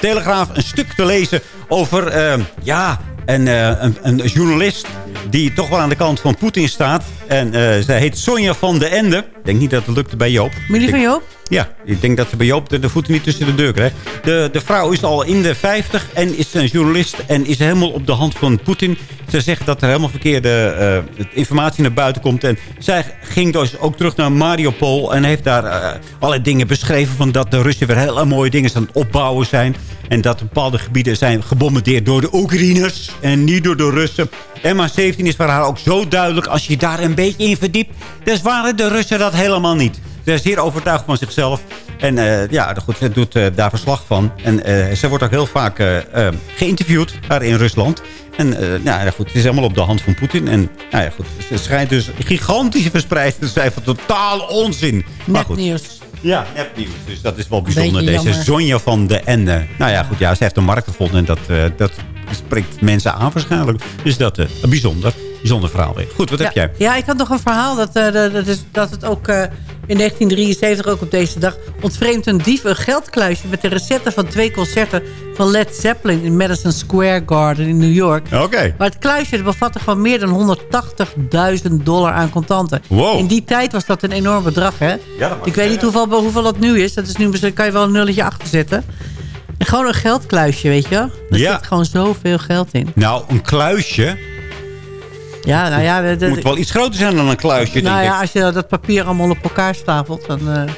Telegraaf een stuk te lezen over... eh, ja, een, eh, een, een journalist die toch wel aan de kant van Poetin staat. En eh zij heet Sonja van de Ende. Ik denk niet dat het lukte bij Joop. Familie van Joop? Ja, ik denk dat ze bij Joop de, voeten niet tussen de deur krijgt. De, de vrouw is al in de 50 en is een journalist en is helemaal op de hand van Poetin. Ze zegt dat er helemaal verkeerde eh, informatie naar buiten komt. En zij ging dus ook terug naar Mariupol en heeft daar eh, allerlei dingen beschreven... van dat de Russen weer hele mooie dingen aan het opbouwen zijn. En dat bepaalde gebieden zijn gebombardeerd door de Oekraïners en niet door de Russen. MH17 is voor haar ook zo duidelijk als je daar een beetje in verdiept. Dus waren de Russen dat helemaal niet. Ze is zeer overtuigd van zichzelf. En eh, ja, goed, ze doet eh, daar verslag van. En eh, ze wordt ook heel vaak geïnterviewd daar in Rusland. En nou ja, goed, het is helemaal op de hand van Poetin. En nou ja, goed, ze schijnt dus gigantische verspreiding te zijn van totale onzin. Maar goed. Nepnieuws. Ja, nepnieuws. Dus dat is wel bijzonder. Deze. Sonja van de Ende. Nou ja, goed, ja, ze heeft een markt gevonden. En dat, dat spreekt mensen aan waarschijnlijk. Dus dat een bijzonder, bijzonder verhaal weer. Goed, wat heb jij? Ja, ik had nog een verhaal dat, eh, dat, is, dat het ook eh, in 1973, ook op deze dag... ontvreemdt een dief een geldkluisje met de recepten van twee concerten... van Led Zeppelin in Madison Square Garden in New York. Oké. Maar het kluisje bevatte gewoon meer dan 180.000 dollar aan contanten. Wow. In die tijd was dat een enorm bedrag, hè? dat was ik weet niet hoeveel, hoeveel dat nu is. Dat is nu misschien kan je wel een nulletje achter zetten. En gewoon een geldkluisje, weet je wel? Er Ja. zit gewoon zoveel geld in. Nou, een kluisje Ja, nou ja... de- moet wel iets groter zijn dan een kluisje, nou denk ja, ik. als je dat papier allemaal op elkaar stapelt... dan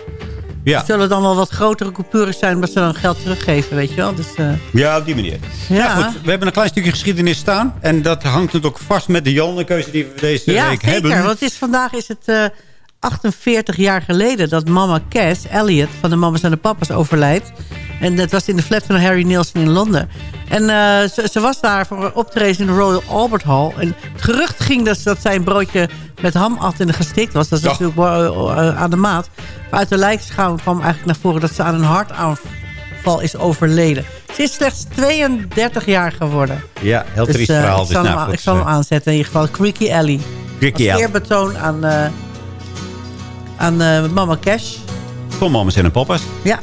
Ja. zullen het dan wel wat grotere coupures zijn... maar ze dan geld teruggeven, weet je wel. Dus, eh, Ja, op die manier. Ja. Ja. goed. We hebben een klein stukje geschiedenis staan. En dat hangt natuurlijk ook vast met de Jolle-keuze die we deze ja, week zeker. hebben. Want het is, vandaag is het eh, 48 jaar geleden... dat mama Cass, Elliot, van de Mamas en de Papas overlijdt. En dat was in de flat van Harry Nielsen in Londen. En eh, ze, ze was daar voor een optreden in de Royal Albert Hall. En het gerucht ging dus dat zij een broodje met ham at en gestikt was. Dat is Ja. natuurlijk eh, aan de maat. Maar uit de lijkschouw kwam eigenlijk naar voren... dat ze aan een hartaanval is overleden. Ze is slechts 32 jaar geworden. Ja, heel triest eh, verhaal. ik Dus, zal, nou, hem, ik zal hem aanzetten in ieder geval. Creaky Alley. Creaky Alley. eerbetoon aan, aan Mama Cash. Van mamas en papa's. Ja.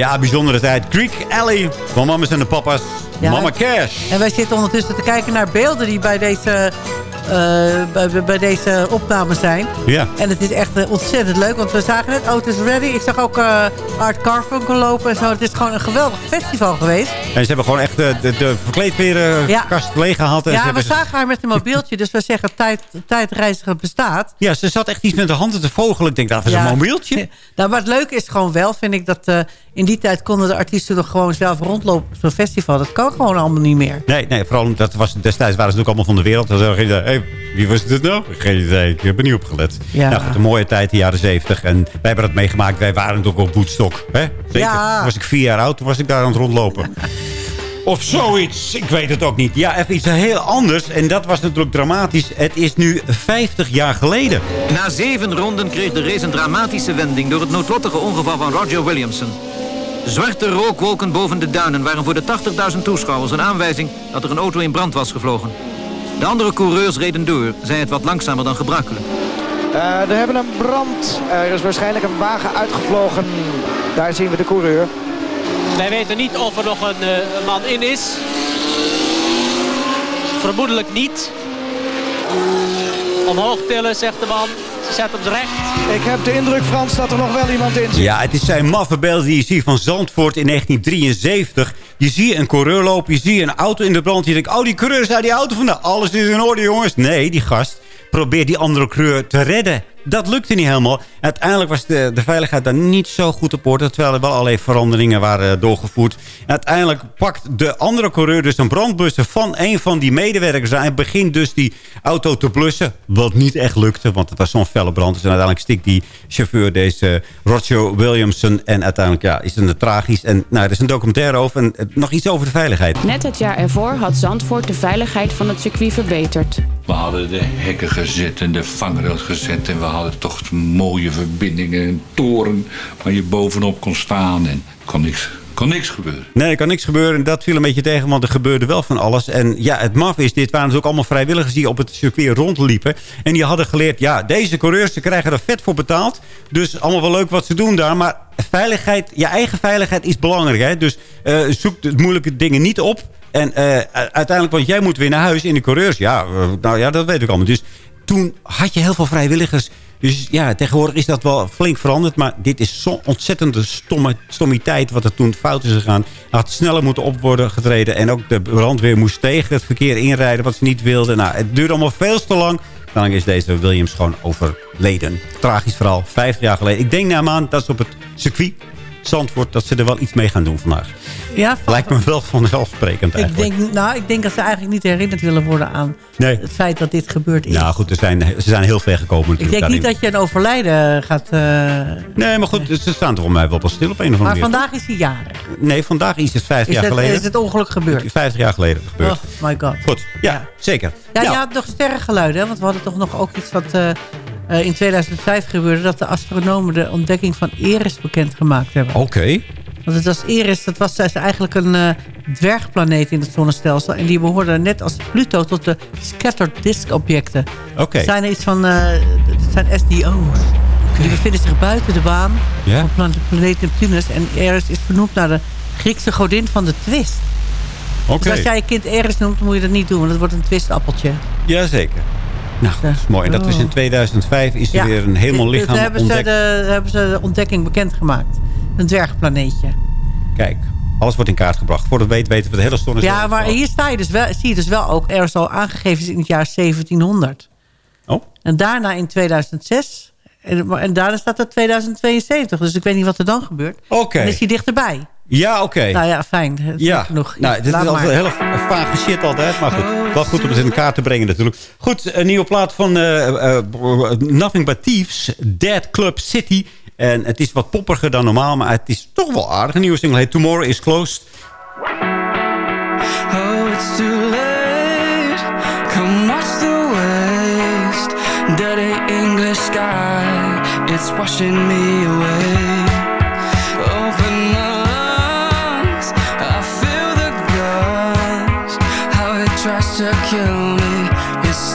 Ja, bijzondere tijd. Creek Alley van mamas en de papa's. Ja. Mama Cash. En wij zitten ondertussen te kijken naar beelden die bij deze eh, bij, bij deze opname zijn. Ja. En het is echt eh, ontzettend leuk, want we zagen net Autos Ready. Ik zag ook eh, Art Carfunkel lopen en zo. Het is gewoon een geweldig festival geweest. En ze hebben gewoon echt de, de, de verkleedkleren Ja. leeg gehad. En ze Ja, we hebben- zagen haar met een mobieltje, dus we zeggen tijd, tijdreizigen bestaat. ja, ze zat echt iets met de handen te vogelen. Ik denk, dat is Ja. een mobieltje. Nou, maar het leuke is gewoon wel, vind ik, dat eh, in die tijd konden de artiesten nog gewoon zelf rondlopen op zo'n festival. Dat kan gewoon allemaal niet meer. Nee, nee, vooral omdat was, destijds waren ze natuurlijk allemaal van de wereld. Dan ze, hey, wie was dit nou? Geen idee, ik heb er niet op gelet. Ja. Nou goed, een mooie tijd, de jaren zeventig. En wij hebben dat meegemaakt. Wij waren natuurlijk op Woodstock. Hè? Zeker. Ja. Toen was ik vier jaar oud, toen was ik daar aan het rondlopen. Of zoiets, ik weet het ook niet. Ja, even iets heel anders. En dat was natuurlijk dramatisch. Het is nu 50 jaar geleden. Na zeven ronden kreeg de race een dramatische wending door het noodlottige ongeval van Roger Williamson. Zwarte rookwolken boven de duinen waren voor de 80.000 toeschouwers een aanwijzing dat er een auto in brand was gevlogen. De andere coureurs reden door, zij het wat langzamer dan gebruikelijk. Eh, we hebben een brand. Er is waarschijnlijk een wagen uitgevlogen. Daar zien we de coureur. Wij weten niet of er nog een, eh, een man in is. Vermoedelijk niet. Omhoog tillen, zegt de man. Ze zet hem recht. Ik heb de indruk, Frans, dat er nog wel iemand in zit. Ja, het is zijn maffe beelden die je ziet van Zandvoort in 1973. Je ziet een coureur lopen, je ziet een auto in de brand. Je denkt, oh, die coureur is uit die auto vandaan. Alles is in orde, jongens. Nee, die gast probeert die andere coureur te redden. Dat lukte niet helemaal. Uiteindelijk was de, de veiligheid daar niet zo goed op orde. Terwijl er wel allerlei veranderingen waren eh, doorgevoerd. En uiteindelijk pakt de andere coureur dus een brandblusser van een van die medewerkers. Hij begint dus die auto te blussen. Wat niet echt lukte, want het was zo'n felle brand. Dus uiteindelijk stikt die chauffeur, deze Roger Williamson. En uiteindelijk ja, is het tragisch. En nou, er is een documentaire over. En eh, nog iets over de veiligheid. Net het jaar ervoor had Zandvoort de veiligheid van het circuit verbeterd. We hadden de hekken gezet en de vangrails gezet. En we hadden toch mooie verbindingen. Toren waar je bovenop kon staan. En kon niks, kon niks gebeuren. Nee, er kan niks gebeuren. En dat viel een beetje tegen, want er gebeurde wel van alles. En ja, het maf is, dit waren dus ook allemaal vrijwilligers die op het circuit rondliepen. En die hadden geleerd, ja, deze coureurs ze krijgen er vet voor betaald. Dus allemaal wel leuk wat ze doen daar. Maar veiligheid, je eigen veiligheid is belangrijk. Hè? Dus eh, zoek de moeilijke dingen niet op. En eh, uiteindelijk, want jij moet weer naar huis in de coureurs. Ja, eh, nou ja, dat weet ik allemaal. Dus toen had je heel veel vrijwilligers. Dus ja, tegenwoordig is dat wel flink veranderd. Maar dit is ontzettende stomme, stommiteit wat er toen fout is gegaan. Er had sneller moeten op worden getreden. En ook de brandweer moest tegen het verkeer inrijden wat ze niet wilden. Nou, het duurde allemaal veel te lang. Dan is deze Williams gewoon overleden. Tragisch verhaal, 50 jaar geleden. Ik denk na een maand dat ze op het circuit Zandvoort... dat ze er wel iets mee gaan doen vandaag. Ja, Lijkt me wel vanzelfsprekend ik eigenlijk. denk, nou, ik denk dat ze eigenlijk niet herinnerd willen worden aan Nee. het feit dat dit gebeurd is. Nou goed, er zijn, ze zijn heel ver gekomen ik natuurlijk denk niet dat je een overlijden gaat... eh, Nee, maar goed, ze staan toch om mij wel pas stil op een of andere maar manier. vandaag is hij jarig. Nee, vandaag is het 50 Is jaar het, geleden. is het ongeluk gebeurd? 50 jaar geleden gebeurd. Oh my god. Goed, ja, zeker. Ja, Nou, je had nog sterrengeluiden, hè? want we hadden toch nog ook iets wat eh, eh, in 2005 gebeurde... dat de astronomen de ontdekking van Eris bekendgemaakt hebben. Oké. Want het was Eris, dat was dus eigenlijk een eh, dwergplaneet in het zonnestelsel. En die behoorde net als Pluto tot de scattered disk objecten. Oké. Het zijn iets van, eh het zijn SDO's. Die bevinden zich buiten de baan van plan- planeet Neptunus. En Eris is vernoemd naar de Griekse godin van de twist. Oké. Dus als jij je kind Eris noemt, moet je dat niet doen. Want het wordt een twistappeltje. Jazeker. Nou, dat is mooi. En dat is in 2005 is er weer een helemaal lichaam hebben ze, ontdekt. de, hebben ze de ontdekking bekendgemaakt. Een dwergplaneetje. Kijk, alles wordt in kaart gebracht. Voor de weet weten we de hele zonnestelsel. Ja, maar hier sta je dus wel, zie je dus wel ook... er is al aangegeven in het jaar 1700. Oh. En daarna in 2006. En, en daarna staat er 2072. Dus ik weet niet wat er dan gebeurt. Oké. Dan is hij dichterbij. Ja, oké. Nou ja, fijn. Het is Ja, genoeg. nou, dit is altijd hele vage shit altijd. Maar goed, wel goed om het in kaart te brengen natuurlijk. Goed, een nieuwe plaat van eh, eh, Nothing But Thieves. Dead Club City. En het is wat poppiger dan normaal. Maar het is toch wel aardig. Een nieuwe single heet Tomorrow is Closed. Oh, it's too late. Come watch the waste. Dirty English sky. It's washing me away. To kill me. It's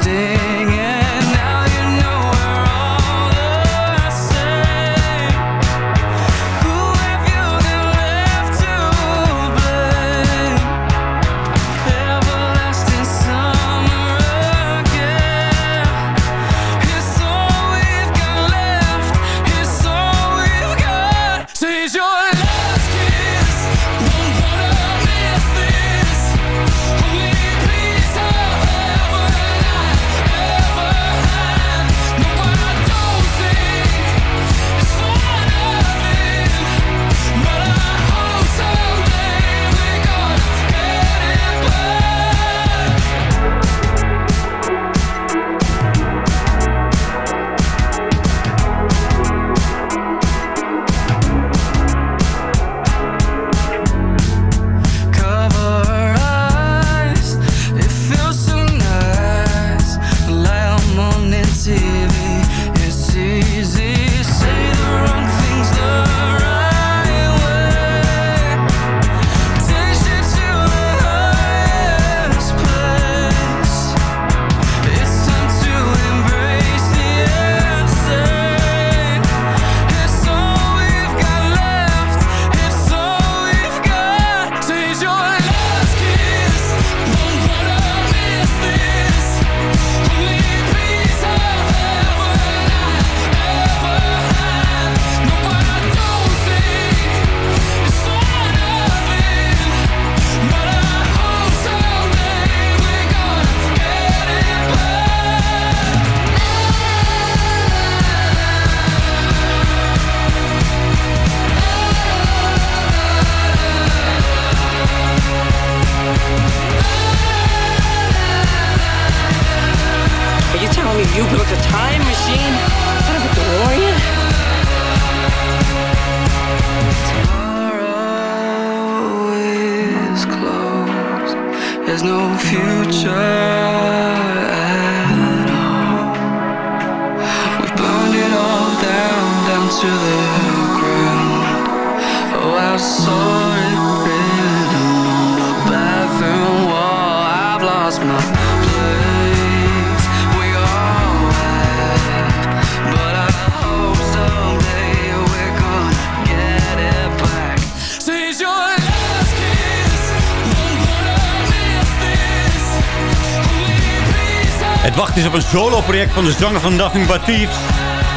op solo-project van de zanger van Nothing But.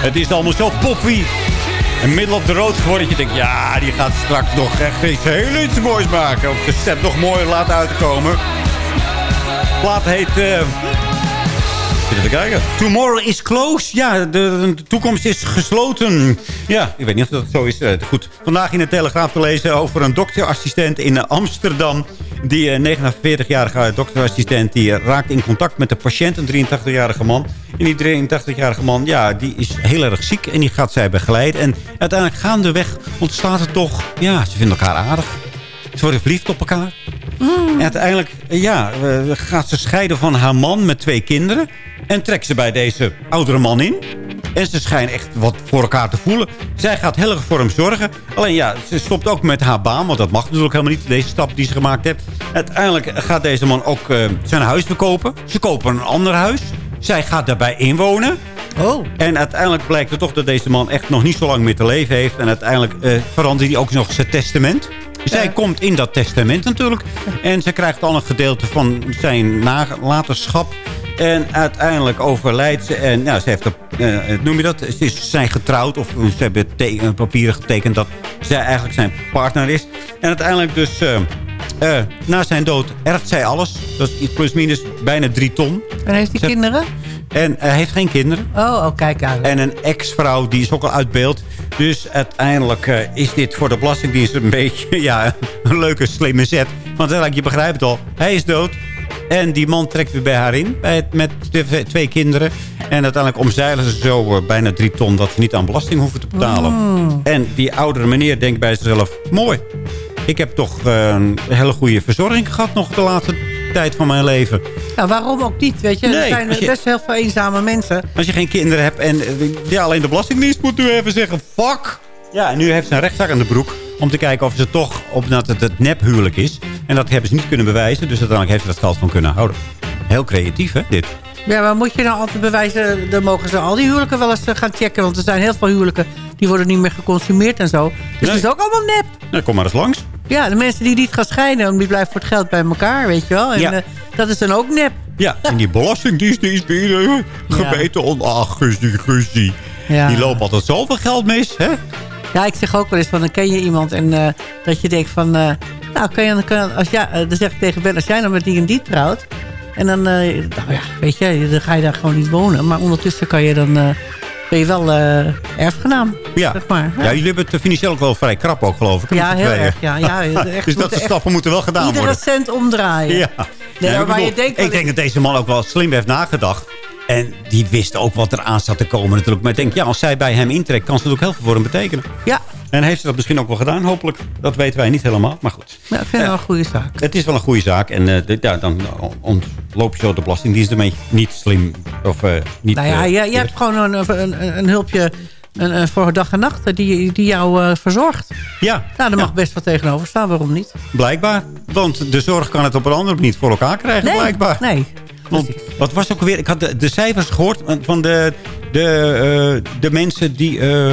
Het is allemaal zo poppy. En middle of the road geworden. Dat je denkt, ja, die gaat straks nog echt iets heel iets moois maken. Of de step nog mooi laten uitkomen. De plaat heet... eh Even kijken. Tomorrow is close. Ja, de, de toekomst is gesloten. Ja, ik weet niet of dat zo is. Eh, goed, vandaag in de Telegraaf te lezen over een dokterassistent in Amsterdam. Die eh, 49-jarige dokterassistent die eh, raakt in contact met de patiënt, een 83-jarige man. En die 83-jarige man, ja, die is heel erg ziek en die gaat zij begeleiden. En uiteindelijk gaandeweg ontstaat er toch, ja, ze vinden elkaar aardig. Ze worden verliefd op elkaar. En uiteindelijk ja, eh, gaat ze scheiden van haar man met twee kinderen. En trekt ze bij deze oudere man in. En ze schijnen echt wat voor elkaar te voelen. Zij gaat heel erg voor hem zorgen. Alleen ja, ze stopt ook met haar baan. Want dat mag natuurlijk helemaal niet, deze stap die ze gemaakt heeft. Uiteindelijk gaat deze man ook eh, zijn huis verkopen. Ze kopen een ander huis. Zij gaat daarbij inwonen. Oh. En uiteindelijk blijkt er toch dat deze man echt nog niet zo lang meer te leven heeft. En uiteindelijk eh, verandert hij ook nog zijn testament. Zij komt in dat testament natuurlijk. En ze krijgt dan een gedeelte van zijn nalatenschap. En uiteindelijk overlijdt ze. En ja, ze heeft, eh, eh, noem je dat? Ze is, zijn getrouwd. Of ze hebben eh, papieren getekend dat zij eigenlijk zijn partner is. En uiteindelijk dus... eh, na zijn dood erft zij alles. Dat is iets plus minus bijna drie ton. En heeft hij kinderen? En hij heeft geen kinderen. Oh, oh kijk aan. En een ex-vrouw, die is ook al uit beeld. Dus uiteindelijk is dit voor de Belastingdienst een beetje ja, een leuke, slimme zet. Want je begrijpt het al, hij is dood. En die man trekt weer bij haar in, met de twee kinderen. En uiteindelijk omzeilen ze zo eh, bijna drie ton... dat ze niet aan belasting hoeven te betalen. Mm. En die oudere meneer denkt bij zichzelf... mooi, ik heb toch eh, een hele goede verzorging gehad... nog de laatste tijd van mijn leven. Ja, waarom ook niet, weet je? er zijn je- best heel veel eenzame mensen. Als je geen kinderen hebt en eh, ja, alleen de Belastingdienst moet nu even zeggen, fuck. Ja, en nu heeft ze een rechtszaak aan de broek om te kijken of ze toch op dat het het nephuwelijk is. En dat hebben ze niet kunnen bewijzen, dus uiteindelijk heeft ze dat geld van kunnen houden. Heel creatief, hè, dit. Ja, maar moet je nou altijd bewijzen... dan mogen ze al die huwelijken wel eens eh, gaan checken. Want er zijn heel veel huwelijken... die worden niet meer geconsumeerd en zo. Dus het is ook allemaal nep. Nou, kom maar eens langs. Ja, de mensen die niet gaan scheiden... die blijven voor het geld bij elkaar, weet je wel. En Ja. eh, dat is dan ook nep. Ja, en die Belastingdienst die is weer gebeten. on- Ach, Gussie, Gussie. Ja. Die lopen altijd zoveel geld mis, hè? Ja, ik zeg ook wel eens van... dan ken je iemand en eh, dat je denkt van... eh, nou, kan je, kan, als ja, dan zeg ik tegen Ben... als jij nou met die en die trouwt... en dan, eh, nou ja, weet je... dan ga je daar gewoon niet wonen. Maar ondertussen kan je dan... eh, ben je wel eh, erfgenaam, Ja. zeg maar. Ja, jullie hebben het financieel ook wel vrij krap ook, geloof ik. Ja, heel erg. Ja, ja, echt, dus dat soort stappen moeten wel gedaan Iedere worden. cent omdraaien. Ja. Nee, Ja, je denkt ik denk dat deze man ook wel slim heeft nagedacht. En die wist ook wat er aan zat te komen natuurlijk. Maar ik denk, ja, als zij bij hem intrekt, kan ze natuurlijk heel veel voor hem betekenen. Ja. En heeft ze dat misschien ook wel gedaan, hopelijk. Dat weten wij niet helemaal, maar goed. Ja, ik vind het wel een goede zaak. Het is wel een goede zaak. En eh, ja, dan ontloop je zo de belastingdienst ermee. Niet slim. Of eh, niet... Nou ja, eh, je, je hebt gewoon een, een, een, hulpje voor dag en nacht die, die jou eh, verzorgt. Ja. Nou, daar mag best wat tegenover staan. Waarom niet? Blijkbaar. Want de zorg kan het op een andere manier niet voor elkaar krijgen, Nee, blijkbaar. nee. Want, wat was ook weer? Ik had de, de cijfers gehoord van de, de, eh, de mensen die... eh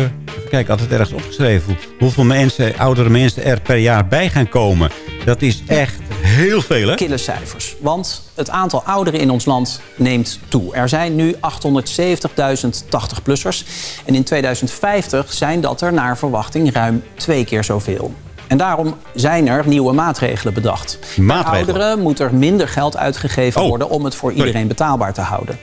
ik had het ergens opgeschreven. Hoeveel mensen, oudere mensen er per jaar bij gaan komen. Dat is echt heel veel, hè? Kille cijfers. Want het aantal ouderen in ons land neemt toe. Er zijn nu 870.000 80-plussers. En in 2050 zijn dat er naar verwachting ruim twee keer zoveel. En daarom zijn er nieuwe maatregelen bedacht. Bij Maatregelen? ouderen moet er minder geld uitgegeven Oh, worden... om het voor iedereen betaalbaar te houden.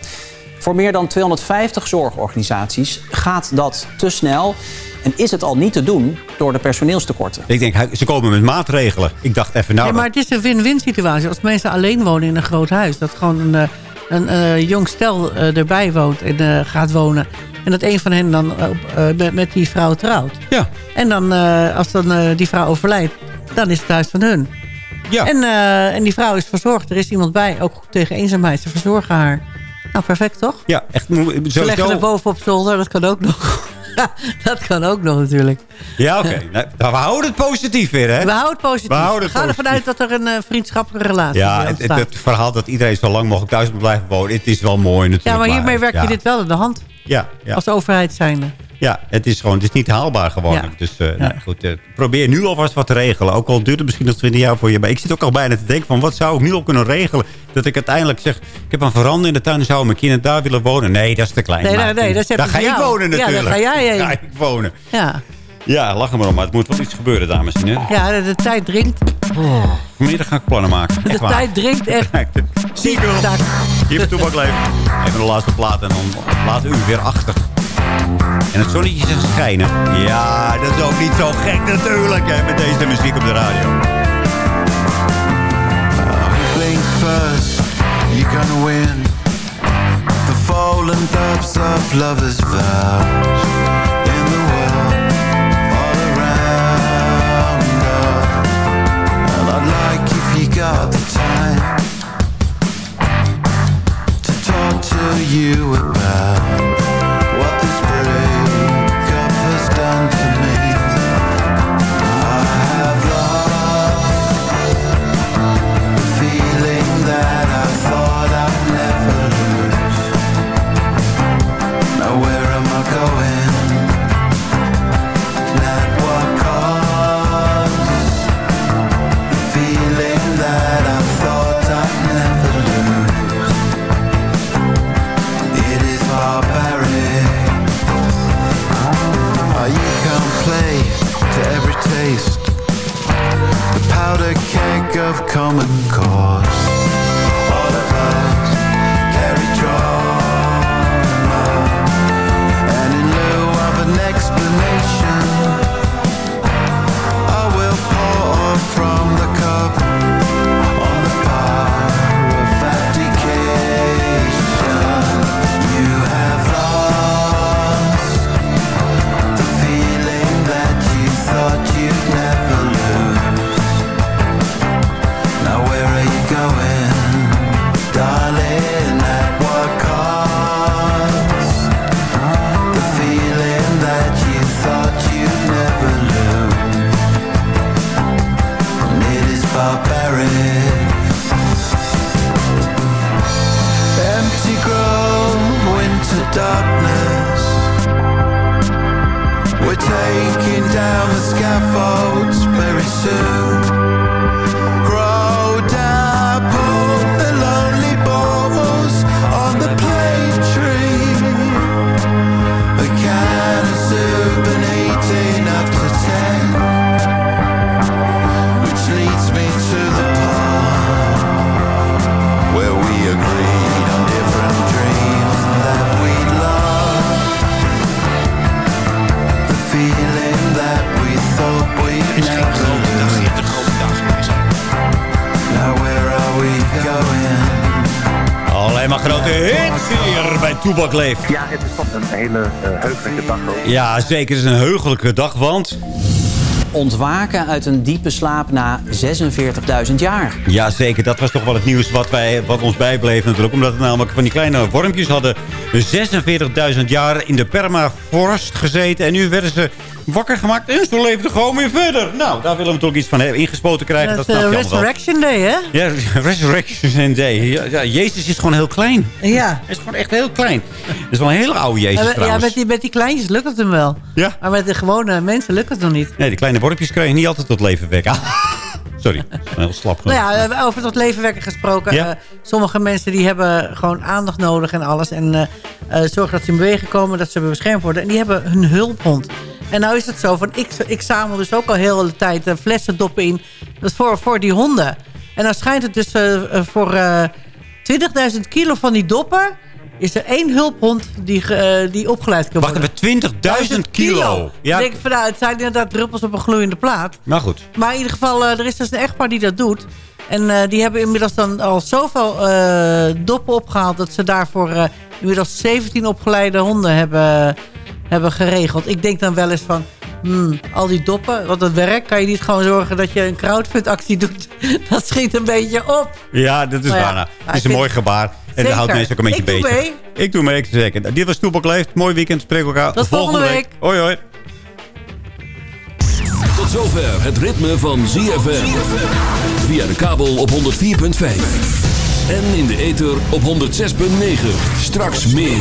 Voor meer dan 250 zorgorganisaties gaat dat te snel... en is het al niet te doen door de personeelstekorten. Ik denk, ze komen met maatregelen. Ik dacht even, nou... Ja, maar het is een win-win situatie. Als mensen alleen wonen in een groot huis. Dat gewoon een, eh, een eh, jong stel eh, erbij woont en eh, gaat wonen. En dat een van hen dan met, met die vrouw trouwt. Ja. En dan, als dan die vrouw overlijdt, dan is het huis van hun. Ja. En, en die vrouw is verzorgd. Er is iemand bij, ook goed tegen eenzaamheid. Ze verzorgen haar. Nou, perfect toch? Ja, echt mo- Ze leggen er bovenop zolder, dat kan ook nog. dat kan ook nog natuurlijk. Ja, oké. Nou, we houden het positief weer, hè? We houden het positief. We houden het gaan ervan uit dat er een eh, vriendschappelijke relatie Ja, eh, het, verhaal dat iedereen zo lang mogelijk thuis moet blijven wonen. Het is wel mooi natuurlijk. ja, maar hiermee werk je ja. dit wel in de hand. Ja, ja. Als overheid zijnde. Ja, het is gewoon, het is niet haalbaar gewoon. Ja. Dus eh, nou, goed, eh, probeer nu alvast wat te regelen. Ook al duurt het misschien nog 20 jaar voor je. Maar ik zit ook al bijna te denken van, wat zou ik nu al kunnen regelen? Dat ik uiteindelijk zeg, ik heb een veranda in de tuin. Zou mijn kinderen daar willen wonen? Nee, dat is te klein. Nee, Maar nee, nee, Daar ga ik wonen Ja, daar natuurlijk. ga jij heen. Daar ga ik wonen. Ja, Ja, lach er maar om. Maar het moet wel iets gebeuren, dames en heren. ja de, de tijd dringt. Vanmiddag ga ik plannen maken. De waar. tijd dringt echt. Zie je wel. Hier bij Toebak leven. Even de laatste plaat en dan laat u weer achter. En het zonnetje zegt schijnen. Ja, dat is ook niet zo gek natuurlijk hè, met deze muziek op de radio. blink first, you're gonna win. The fallen doves of lovers' vows in the world all around us. And I'd like if you got the time to talk to you about Alleen maar grote hits hier bij Toebak Leef. Ja, het is toch een hele uh, heugelijke dag ook. Ja, zeker. Het is een heugelijke dag, want... Ontwaken uit een diepe slaap na 46.000 jaar. Ja, zeker. Dat was toch wel het nieuws wat, wij, wat ons bijbleef natuurlijk. Omdat het namelijk van die kleine wormpjes hadden 46.000 jaar in de permafrost gezeten. En nu werden ze wakker gemaakt en ze leefden gewoon weer verder. Nou, daar willen we toch iets van hebben, ingespoten krijgen. Dat Dat, snap eh, je allemaal wel. Resurrection Day, hè? Ja, Resurrection Day. Ja, ja, Jezus is gewoon heel klein. Ja. Hij is gewoon echt heel klein. Dat is wel een hele oude Jezus Ja, ja, trouwens. met die, met die kleintjes lukt het hem wel. Ja. Maar met de gewone mensen lukt het nog niet. Nee, die kleine wormpjes krijgen niet altijd tot leven wekken. Sorry, heel slap. Nou ja, over tot leven wekken gesproken. Ja. eh, sommige mensen die hebben gewoon aandacht nodig en alles. En eh, zorgen dat ze in beweging komen, dat ze beschermd worden. En die hebben hun hulphond. En nou is het zo, van ik, ik zamel dus ook al heel de tijd eh, flessen doppen in. Voor, voor die honden. En dan schijnt het dus eh, eh, voor eh 20.000 kilo van die doppen... is er één hulphond die, eh, die opgeleid kan Wacht worden. even, 20.000 kilo. Ja, Ik denk van, nou, het zijn inderdaad druppels op een gloeiende plaat. maar goed. Maar in ieder geval, eh, er is dus een echtpaar die dat doet. En eh, die hebben inmiddels dan al zoveel eh, doppen opgehaald... dat ze daarvoor eh, inmiddels 17 opgeleide honden hebben, hebben geregeld. Ik denk dan wel eens van... hmm, al die doppen, wat dat werk... kan je niet gewoon zorgen dat je een crowdfund-actie doet. Dat schiet een beetje op. Ja, dat is Nou ja, waar. nou. maar Het is een mooi gebaar. En dat houdt mensen ook een beetje Ik doe bezig. mee. Ik doe mee, zeker. Dit was Toepak Leeft. Mooi weekend. Spreken we elkaar Tot volgende week. Hoi, hoi. Tot zover het ritme van ZFM. Via de kabel op 104.5. En in de ether op 106.9. Straks meer.